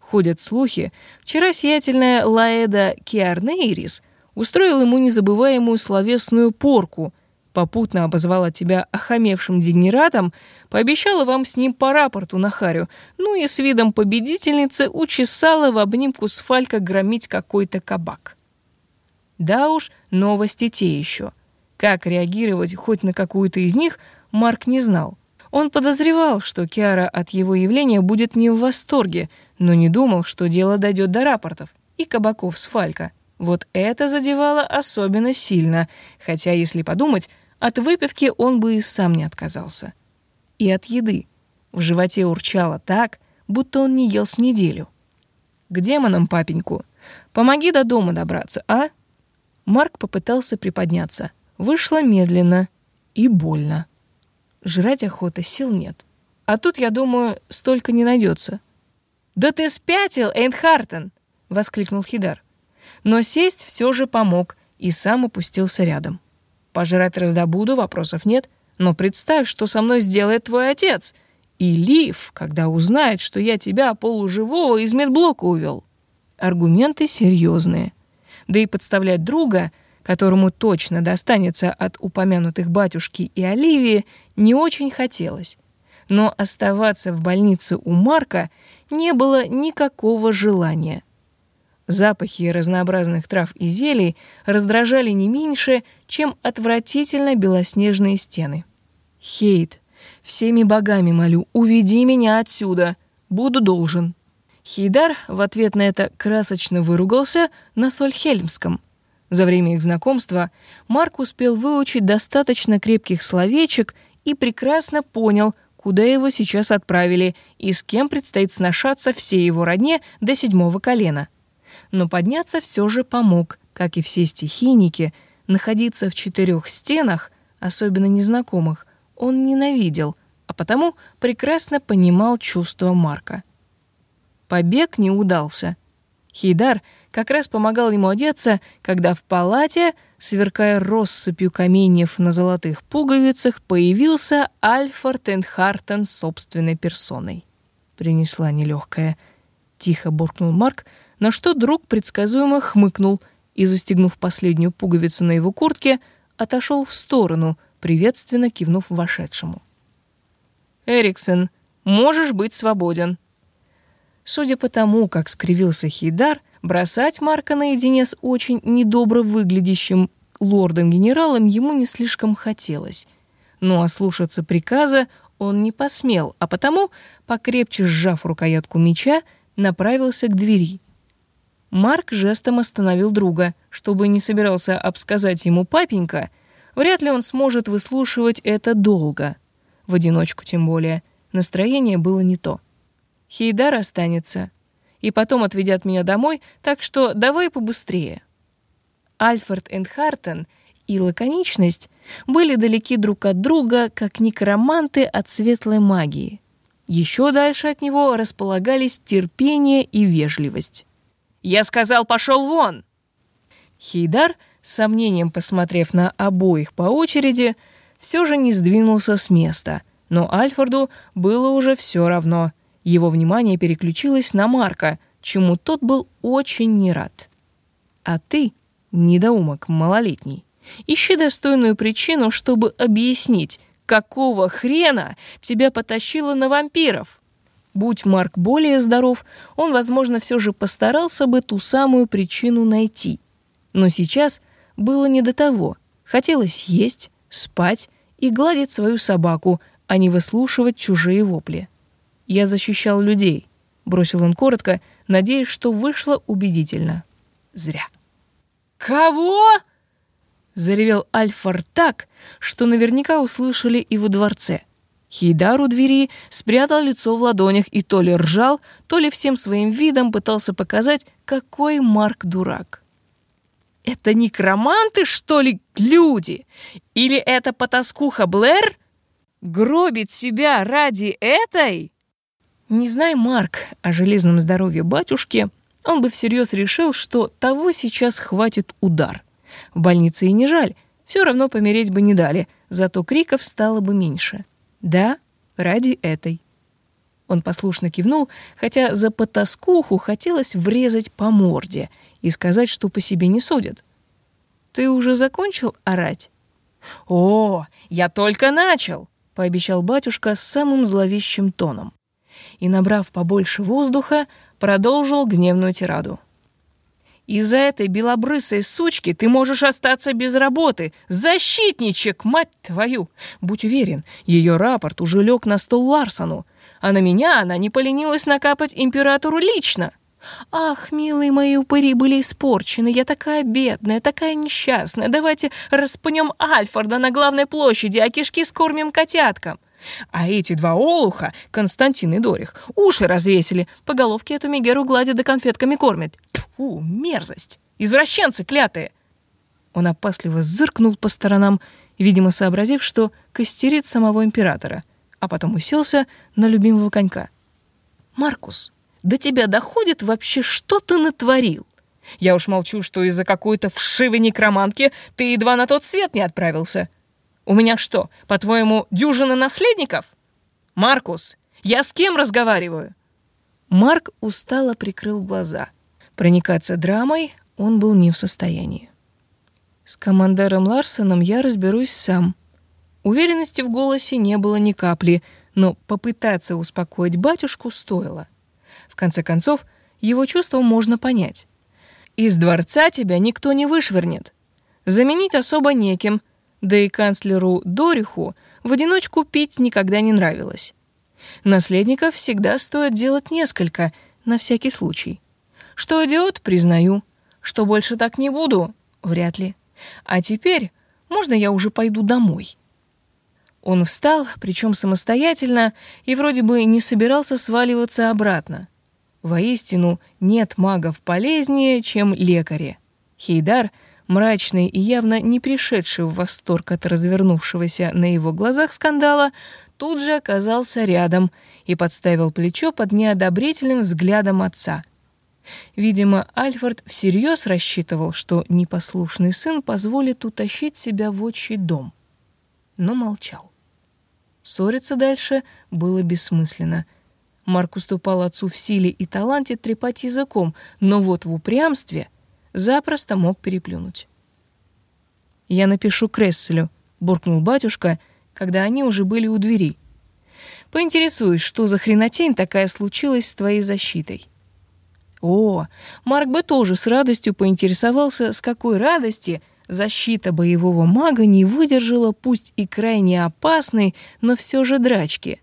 Ходят слухи, вчера сиятельная Лаэда Киарнейрис устроил ему незабываемую словесную порку, попутно обозвала тебя охамевшим дегенератом, пообещала вам с ним по рапорту на Харю, ну и с видом победительницы учесала в обнимку с Фалька громить какой-то кабак. Да уж, новости те еще. Как реагировать хоть на какую-то из них, Марк не знал. Он подозревал, что Киара от его явления будет не в восторге, но не думал, что дело дойдет до рапортов и кабаков с Фалька. Вот это задевало особенно сильно, хотя, если подумать, от выпивки он бы и сам не отказался. И от еды. В животе урчало так, будто он не ел с неделю. К демонам папеньку. Помоги до дома добраться, а? Марк попытался приподняться. Вышло медленно и больно. Жрать охота, сил нет. А тут, я думаю, столько не найдется. «Да ты спятил, Эйнхартен!» — воскликнул Хидар но сесть все же помог и сам опустился рядом. Пожрать раздобуду, вопросов нет, но представь, что со мной сделает твой отец. И Лив, когда узнает, что я тебя полуживого из медблока увел. Аргументы серьезные. Да и подставлять друга, которому точно достанется от упомянутых батюшки и Оливии, не очень хотелось. Но оставаться в больнице у Марка не было никакого желания. Запахи разнообразных трав и зелий раздражали не меньше, чем отвратительно белоснежные стены. «Хейт, всеми богами молю, уведи меня отсюда, буду должен». Хейдар в ответ на это красочно выругался на Сольхельмском. За время их знакомства Марк успел выучить достаточно крепких словечек и прекрасно понял, куда его сейчас отправили и с кем предстоит сношаться всей его родне до седьмого колена но подняться все же помог, как и все стихийники, находиться в четырех стенах, особенно незнакомых, он ненавидел, а потому прекрасно понимал чувства Марка. Побег не удался. Хейдар как раз помогал ему одеться, когда в палате, сверкая россыпью каменьев на золотых пуговицах, появился Альфред Энхартен собственной персоной. Принесла нелегкая. Тихо буркнул Марк, на что друг предсказуемо хмыкнул и, застегнув последнюю пуговицу на его куртке, отошел в сторону, приветственно кивнув вошедшему. «Эриксон, можешь быть свободен». Судя по тому, как скривился Хейдар, бросать Марка наедине с очень недобро выглядящим лордом-генералом ему не слишком хотелось. Но ослушаться приказа он не посмел, а потому, покрепче сжав рукоятку меча, направился к двери. Марк жестом остановил друга, чтобы не собирался обсказать ему папенька, вряд ли он сможет выслушивать это долго. В одиночку тем более. Настроение было не то. Хейдар останется. И потом отведят меня домой, так что давай побыстрее. Альфред Энхартен и лаконичность были далеки друг от друга, как некроманты от светлой магии. Еще дальше от него располагались терпение и вежливость. Я сказал, пошел вон!» Хейдар, с сомнением посмотрев на обоих по очереди, все же не сдвинулся с места, но Альфорду было уже все равно. Его внимание переключилось на Марка, чему тот был очень не рад. «А ты, недоумок малолетний, ищи достойную причину, чтобы объяснить, какого хрена тебя потащило на вампиров?» Будь Марк более здоров, он, возможно, все же постарался бы ту самую причину найти. Но сейчас было не до того. Хотелось есть, спать и гладить свою собаку, а не выслушивать чужие вопли. «Я защищал людей», — бросил он коротко, надеясь, что вышло убедительно. Зря. «Кого?» — заревел Альфар так, что наверняка услышали и во дворце — Хейдар у двери спрятал лицо в ладонях и то ли ржал, то ли всем своим видом пытался показать, какой Марк дурак. «Это некроманты, что ли, люди? Или это потаскуха Блэр? Гробит себя ради этой?» Не зная Марк о железном здоровье батюшки, он бы всерьез решил, что того сейчас хватит удар. В больнице и не жаль, все равно помереть бы не дали, зато криков стало бы меньше. Да, ради этой. Он послушно кивнул, хотя за потаскуху хотелось врезать по морде и сказать, что по себе не судят. «Ты уже закончил орать?» «О, я только начал!» — пообещал батюшка с самым зловещим тоном. И, набрав побольше воздуха, продолжил гневную тираду. «Из-за этой белобрысой сучки ты можешь остаться без работы. Защитничек, мать твою! Будь уверен, ее рапорт уже лег на стол Ларсону, а на меня она не поленилась накапать императору лично. «Ах, милые мои упыри были испорчены, я такая бедная, такая несчастная, давайте распнем Альфорда на главной площади, а кишки скормим котяткам». А эти два олуха, Константин и Дорих, уши развесили, по головке эту Мегеру гладят да конфетками кормят. Тьфу, мерзость! Извращенцы клятые!» Он опасливо зыркнул по сторонам, видимо, сообразив, что костерит самого императора, а потом уселся на любимого конька. «Маркус, до тебя доходит вообще, что ты натворил? Я уж молчу, что из-за какой-то вшивой некромантки ты едва на тот свет не отправился. У меня что, по-твоему, дюжина наследников? Маркус, я с кем разговариваю?» Марк устало прикрыл глаза. Проникаться драмой он был не в состоянии. С командором Ларсоном я разберусь сам. Уверенности в голосе не было ни капли, но попытаться успокоить батюшку стоило. В конце концов, его чувства можно понять. Из дворца тебя никто не вышвырнет. Заменить особо неким, да и канцлеру Дориху в одиночку пить никогда не нравилось. Наследников всегда стоит делать несколько, на всякий случай. Что идиот, признаю. Что больше так не буду, вряд ли. А теперь можно я уже пойду домой?» Он встал, причем самостоятельно, и вроде бы не собирался сваливаться обратно. Воистину, нет магов полезнее, чем лекари. Хейдар, мрачный и явно не пришедший в восторг от развернувшегося на его глазах скандала, тут же оказался рядом и подставил плечо под неодобрительным взглядом отца. Видимо, Альфред всерьез рассчитывал, что непослушный сын позволит утащить себя в отчий дом. Но молчал. Ссориться дальше было бессмысленно. Марк уступал отцу в силе и таланте трепать языком, но вот в упрямстве запросто мог переплюнуть. «Я напишу Кресселю», — буркнул батюшка, когда они уже были у двери. «Поинтересуюсь, что за хренотень такая случилась с твоей защитой». О, Марк бы тоже с радостью поинтересовался, с какой радости защита боевого мага не выдержала пусть и крайне опасной, но все же драчки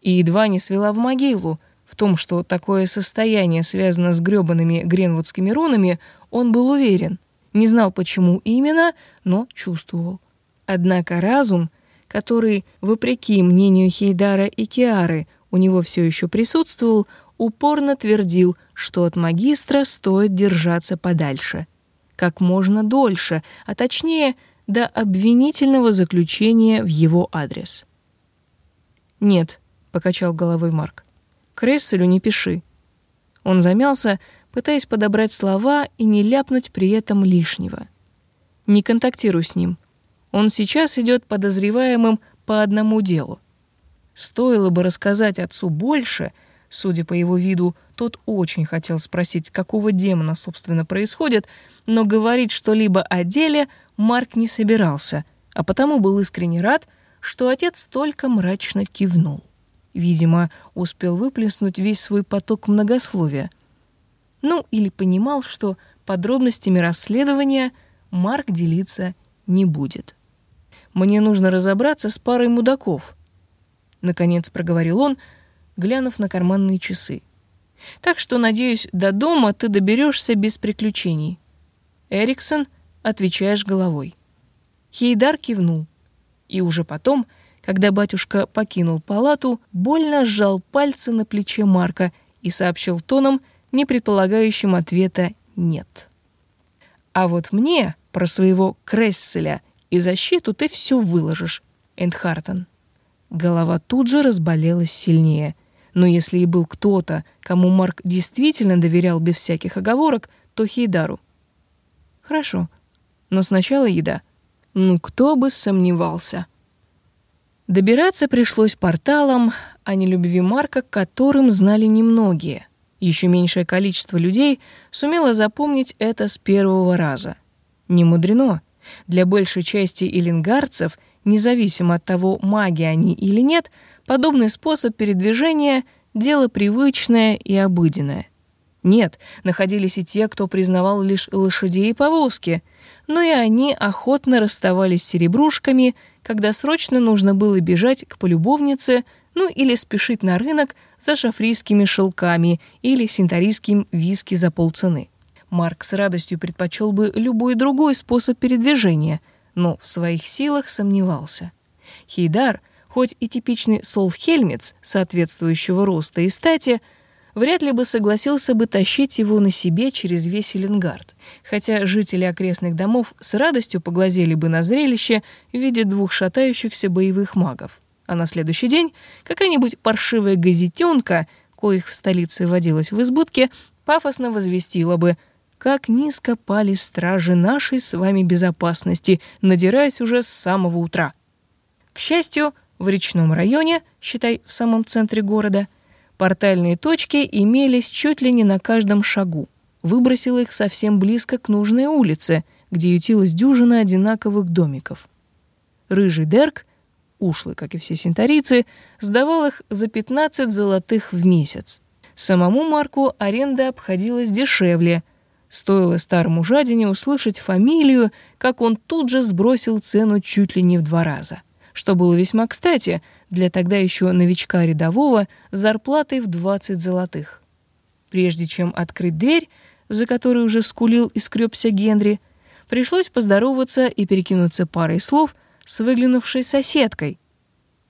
и едва не свела в могилу. В том, что такое состояние связано с грёбаными гренвудскими рунами, он был уверен. Не знал, почему именно, но чувствовал. Однако разум, который, вопреки мнению Хейдара и Киары, у него все еще присутствовал, упорно твердил, что от магистра стоит держаться подальше. Как можно дольше, а точнее, до обвинительного заключения в его адрес. Нет, — покачал головой Марк. «Кресселю не пиши». Он замялся, пытаясь подобрать слова и не ляпнуть при этом лишнего. «Не контактируй с ним. Он сейчас идет подозреваемым по одному делу. Стоило бы рассказать отцу больше, судя по его виду, тот очень хотел спросить, какого демона, собственно, происходит, но говорить что-либо о деле Марк не собирался, а потому был искренне рад, что отец только мрачно кивнул. Видимо, успел выплеснуть весь свой поток многословия. Ну, или понимал, что подробностями расследования Марк делиться не будет. «Мне нужно разобраться с парой мудаков», — наконец проговорил он, глянув на карманные часы. «Так что, надеюсь, до дома ты доберешься без приключений». Эриксон отвечаешь головой. Хейдар кивнул. И уже потом — когда батюшка покинул палату, больно сжал пальцы на плече Марка и сообщил тоном, не предполагающим ответа «нет». «А вот мне про своего Кресселя и защиту ты все выложишь, Эндхартен». Голова тут же разболелась сильнее. Но если и был кто-то, кому Марк действительно доверял без всяких оговорок, то Хейдару. Хорошо, но сначала еда. Ну, кто бы сомневался. Добираться пришлось порталом, а не любви Марка, которым знали немногие. Еще меньшее количество людей сумело запомнить это с первого раза. Не мудрено, Для большей части эллингарцев, независимо от того, маги они или нет, подобный способ передвижения – дело привычное и обыденное. Нет, находились и те, кто признавал лишь лошадей и повозки, но и они охотно расставались с серебрушками, когда срочно нужно было бежать к полюбовнице, ну или спешить на рынок за шафрийскими шелками или синтарийским виски за полцены. Марк с радостью предпочел бы любой другой способ передвижения, но в своих силах сомневался. Хейдар, хоть и типичный солхельмец соответствующего роста и стати, вряд ли бы согласился бы тащить его на себе через весь Эленгард, хотя жители окрестных домов с радостью поглазели бы на зрелище в виде двух шатающихся боевых магов. А на следующий день какая-нибудь паршивая газетенка, коих в столице водилась в избытке, пафосно возвестила бы – как низко пали стражи нашей с вами безопасности, надираясь уже с самого утра. К счастью, в речном районе, считай, в самом центре города, портальные точки имелись чуть ли не на каждом шагу. Выбросила их совсем близко к нужной улице, где ютилась дюжина одинаковых домиков. Рыжий Дерк, ушлый, как и все синтарийцы, сдавал их за 15 золотых в месяц. Самому Марку аренда обходилась дешевле, Стоило старому жадине услышать фамилию, как он тут же сбросил цену чуть ли не в два раза. Что было весьма кстати для тогда еще новичка рядового с зарплатой в 20 золотых. Прежде чем открыть дверь, за которой уже скулил и скребся Генри, пришлось поздороваться и перекинуться парой слов с выглянувшей соседкой.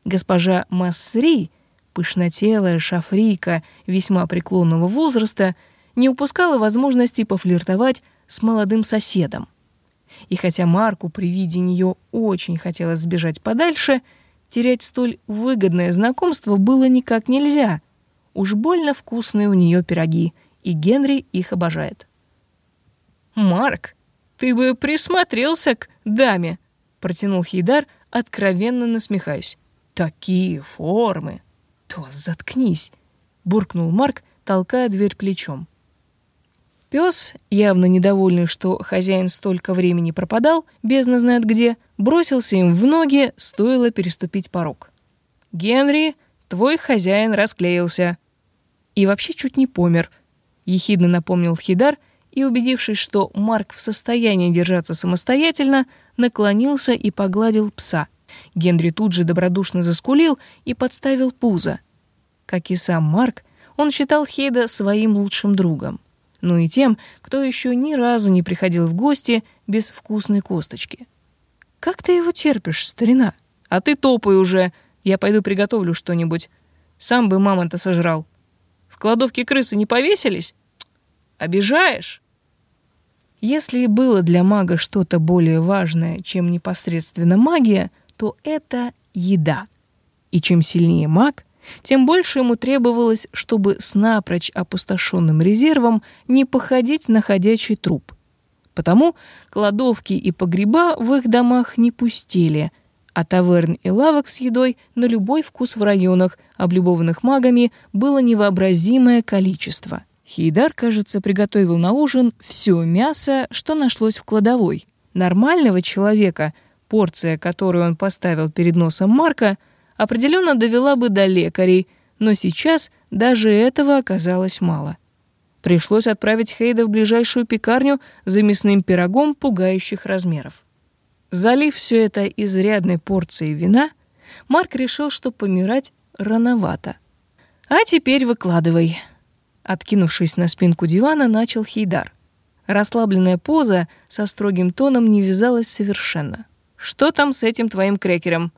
Госпожа Массри, пышнотелая шафрийка весьма преклонного возраста, не упускала возможности пофлиртовать с молодым соседом. И хотя Марку при виде нее очень хотелось сбежать подальше, терять столь выгодное знакомство было никак нельзя. Уж больно вкусные у нее пироги, и Генри их обожает. «Марк, ты бы присмотрелся к даме», — протянул Хейдар, откровенно насмехаясь. «Такие формы!» «То заткнись!» — буркнул Марк, толкая дверь плечом. Пес, явно недовольный, что хозяин столько времени пропадал, бездна знает где, бросился им в ноги, стоило переступить порог. «Генри, твой хозяин расклеился». И вообще чуть не помер, ехидно напомнил Хидар и, убедившись, что Марк в состоянии держаться самостоятельно, наклонился и погладил пса. Генри тут же добродушно заскулил и подставил пузо. Как и сам Марк, он считал Хейда своим лучшим другом но и тем, кто еще ни разу не приходил в гости без вкусной косточки. «Как ты его терпишь, старина? А ты топай уже, я пойду приготовлю что-нибудь. Сам бы мамонта сожрал. В кладовке крысы не повесились? Обижаешь?» Если было для мага что-то более важное, чем непосредственно магия, то это еда. И чем сильнее маг, тем больше ему требовалось, чтобы с напрочь опустошенным резервом не походить на ходячий труп. Потому кладовки и погреба в их домах не пустели, а таверн и лавок с едой на любой вкус в районах, облюбованных магами, было невообразимое количество. Хейдар, кажется, приготовил на ужин все мясо, что нашлось в кладовой. Нормального человека, порция, которую он поставил перед носом Марка – определенно довела бы до лекарей, но сейчас даже этого оказалось мало. Пришлось отправить Хейда в ближайшую пекарню за мясным пирогом пугающих размеров. Залив все это изрядной порцией вина, Марк решил, что помирать рановато. «А теперь выкладывай». Откинувшись на спинку дивана, начал Хейдар. Расслабленная поза со строгим тоном не вязалась совершенно. «Что там с этим твоим крекером?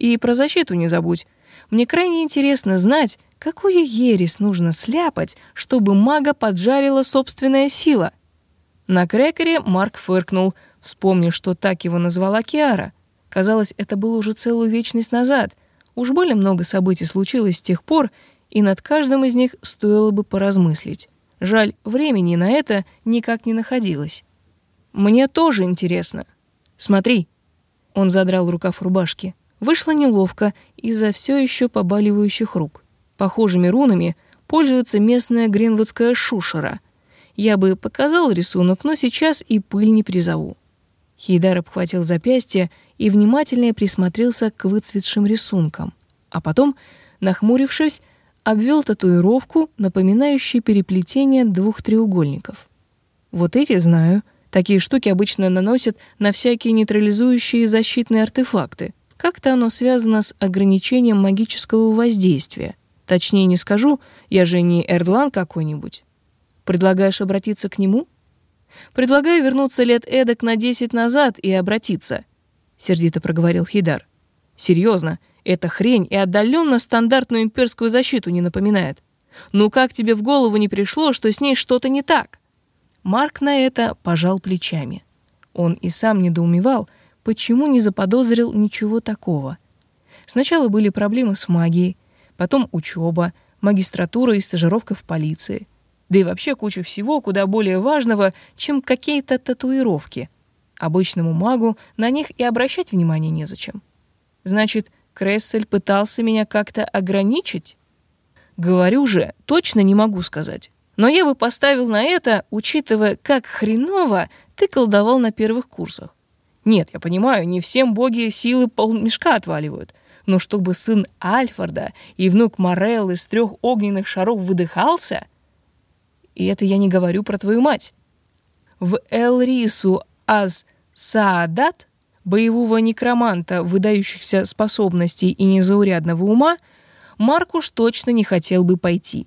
И про защиту не забудь. Мне крайне интересно знать, какую ересь нужно сляпать, чтобы мага поджарила собственная сила. На крекере Марк фыркнул, вспомнив, что так его назвала Киара. Казалось, это было уже целую вечность назад. Уж более много событий случилось с тех пор, и над каждым из них стоило бы поразмыслить. Жаль, времени на это никак не находилось. «Мне тоже интересно. Смотри». Он задрал рукав рубашки. Вышло неловко из-за все еще побаливающих рук. Похожими рунами пользуется местная гринвудская шушера. Я бы показал рисунок, но сейчас и пыль не призову. Хейдар обхватил запястье и внимательнее присмотрелся к выцветшим рисункам, а потом, нахмурившись, обвел татуировку, напоминающую переплетение двух треугольников. Вот эти знаю. Такие штуки обычно наносят на всякие нейтрализующие защитные артефакты. Как-то оно связано с ограничением магического воздействия. Точнее не скажу, я же не Эрдлан какой-нибудь. Предлагаешь обратиться к нему? Предлагаю вернуться лет эдак на десять назад и обратиться, сердито проговорил Хидар. Серьезно, эта хрень и отдаленно стандартную имперскую защиту не напоминает. Ну как тебе в голову не пришло, что с ней что-то не так? Марк на это пожал плечами. Он и сам недоумевал, почему не заподозрил ничего такого. Сначала были проблемы с магией, потом учеба, магистратура и стажировка в полиции. Да и вообще куча всего куда более важного, чем какие-то татуировки. Обычному магу на них и обращать внимание незачем. Значит, Крессель пытался меня как-то ограничить? Говорю же, точно не могу сказать. Но я бы поставил на это, учитывая, как хреново ты колдовал на первых курсах. Нет, я понимаю, не всем боги силы полмешка отваливают. Но чтобы сын Альфорда и внук Мореллы из трех огненных шаров выдыхался... И это я не говорю про твою мать. В Элрису Аз Саадат боевого некроманта, выдающихся способностей и незаурядного ума, Марк уж точно не хотел бы пойти.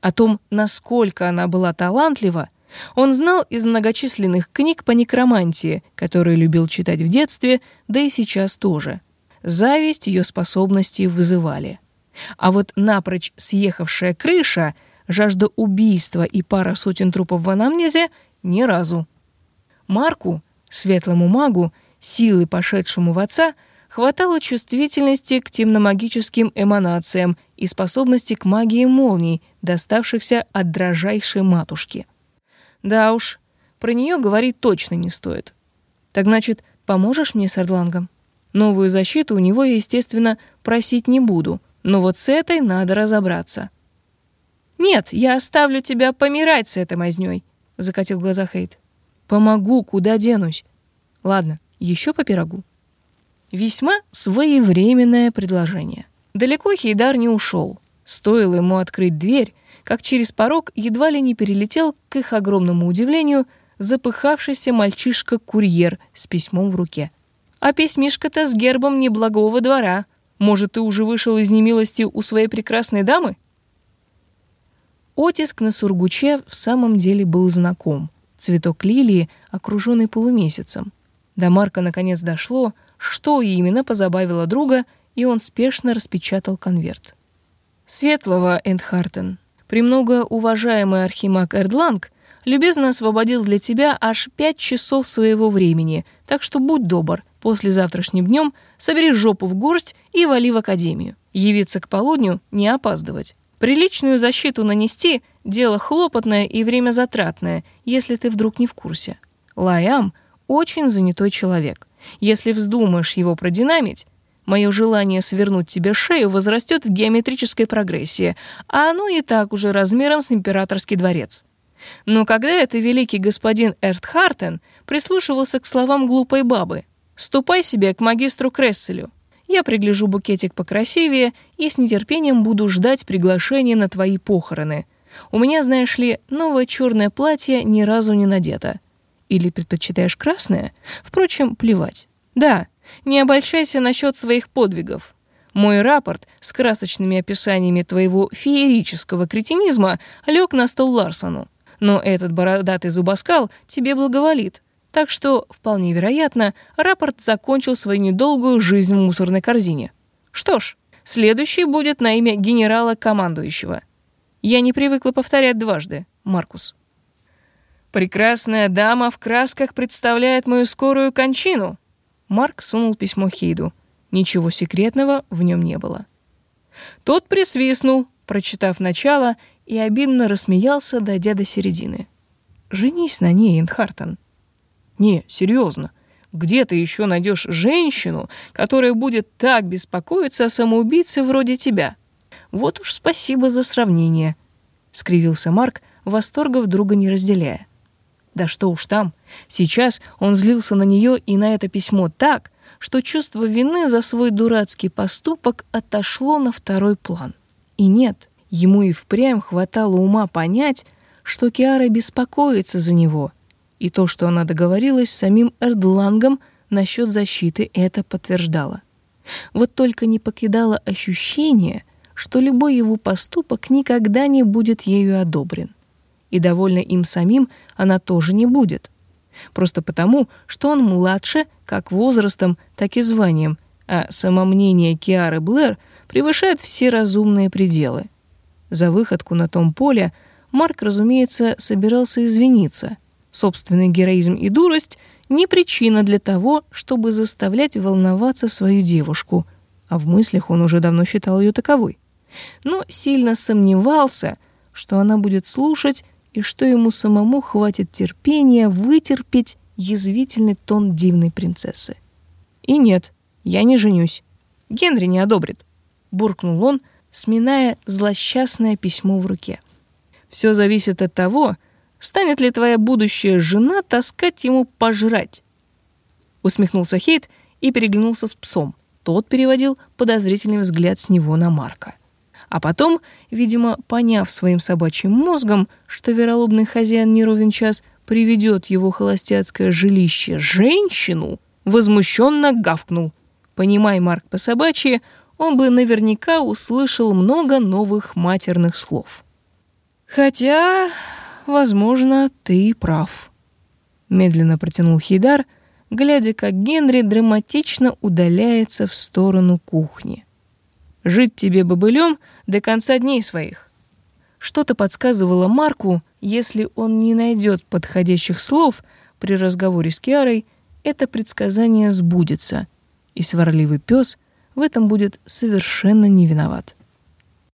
О том, насколько она была талантлива, он знал из многочисленных книг по некромантии, которые любил читать в детстве, да и сейчас тоже. Зависть ее способностей вызывали. А вот напрочь съехавшая крыша, жажда убийства и пара сотен трупов в анамнезе — ни разу. Марку, светлому магу, силы, пошедшему в отца, хватало чувствительности к темномагическим эманациям и способности к магии молний, доставшихся от дрожайшей матушки. Да уж, про нее говорить точно не стоит. Так значит, поможешь мне с Эрдлангом? Новую защиту у него, естественно, просить не буду, но вот с этой надо разобраться. «Нет, я оставлю тебя помирать с этой мазнёй», — закатил глаза Хейт. «Помогу, куда денусь. Ладно, еще по пирогу. Весьма своевременное предложение. Далеко Хейдар не ушел. Стоило ему открыть дверь, как через порог едва ли не перелетел, к их огромному удивлению, запыхавшийся мальчишка-курьер с письмом в руке. А письмишка-то с гербом неблагого двора. Может, ты уже вышел из немилости у своей прекрасной дамы? Отиск на сургуче в самом деле был знаком. Цветок лилии, окруженный полумесяцем. До Марка наконец дошло, что именно позабавило друга, и он спешно распечатал конверт. «Светлого, Эндхартен, премного уважаемый архимаг Эрдланг любезно освободил для тебя аж пять часов своего времени, так что будь добр, после завтрашним днем собери жопу в горсть и вали в академию. Явиться к полудню, не опаздывать. Приличную защиту нанести — дело хлопотное и время затратное, если ты вдруг не в курсе. Лаям очень занятой человек. Если вздумаешь его продинамить, мое желание свернуть тебе шею возрастет в геометрической прогрессии, а оно и так уже размером с императорский дворец. Но когда это великий господин Эртхартен прислушивался к словам глупой бабы, «Ступай себе к магистру Кресселю. Я пригляжу букетик покрасивее и с нетерпением буду ждать приглашения на твои похороны. У меня, знаешь ли, новое черное платье ни разу не надето. Или предпочитаешь красное? Впрочем, плевать. Да, не обольщайся насчет своих подвигов. Мой рапорт с красочными описаниями твоего феерического кретинизма лег на стол Ларсону. Но этот бородатый зубоскал тебе благоволит. Так что, вполне вероятно, рапорт закончил свою недолгую жизнь в мусорной корзине. Что ж, следующий будет на имя генерала-командующего. Я не привыкла повторять дважды, Маркус. Прекрасная дама в красках представляет мою скорую кончину. Марк сунул письмо Хейду. Ничего секретного в нем не было. Тот присвистнул, прочитав начало, и обидно рассмеялся, дойдя до середины. «Женись на ней, Инхартон». «Не, серьезно. Где ты еще найдешь женщину, которая будет так беспокоиться о самоубийце вроде тебя?» «Вот уж спасибо за сравнение», — скривился Марк, восторга друга не разделяя. Да что уж там. Сейчас он злился на нее и на это письмо так, что чувство вины за свой дурацкий поступок отошло на второй план. И нет, ему и впрямь хватало ума понять, что Киара беспокоится за него, и то, что она договорилась с самим Эрдлангом насчет защиты, это подтверждало. Вот только не покидало ощущение, что любой его поступок никогда не будет ею одобрен. И довольна им самим она тоже не будет. Просто потому, что он младше как возрастом, так и званием, а самомнение Киары Блэр превышает все разумные пределы. За выходку на том поле Марк, разумеется, собирался извиниться. Собственный героизм и дурость — не причина для того, чтобы заставлять волноваться свою девушку, а в мыслях он уже давно считал ее таковой. Но сильно сомневался, что она будет слушать и что ему самому хватит терпения вытерпеть язвительный тон дивной принцессы. «И нет, я не женюсь. Генри не одобрит», — буркнул он, сминая злосчастное письмо в руке. «Все зависит от того, станет ли твоя будущая жена таскать ему пожрать?» Усмехнулся Хейт и переглянулся с псом. Тот переводил подозрительный взгляд с него на Марка. А потом, видимо, поняв своим собачьим мозгом, что вероломный хозяин не ровен час приведет его холостяцкое жилище женщину, возмущенно гавкнул. Понимай, Марк по-собачьи, он бы наверняка услышал много новых матерных слов. Хотя возможно, ты прав», — медленно протянул Хидар, глядя, как Генри драматично удаляется в сторону кухни. «Жить тебе бобылем до конца дней своих». Что-то подсказывало Марку, если он не найдет подходящих слов при разговоре с Киарой, это предсказание сбудется, и сварливый пес в этом будет совершенно не виноват.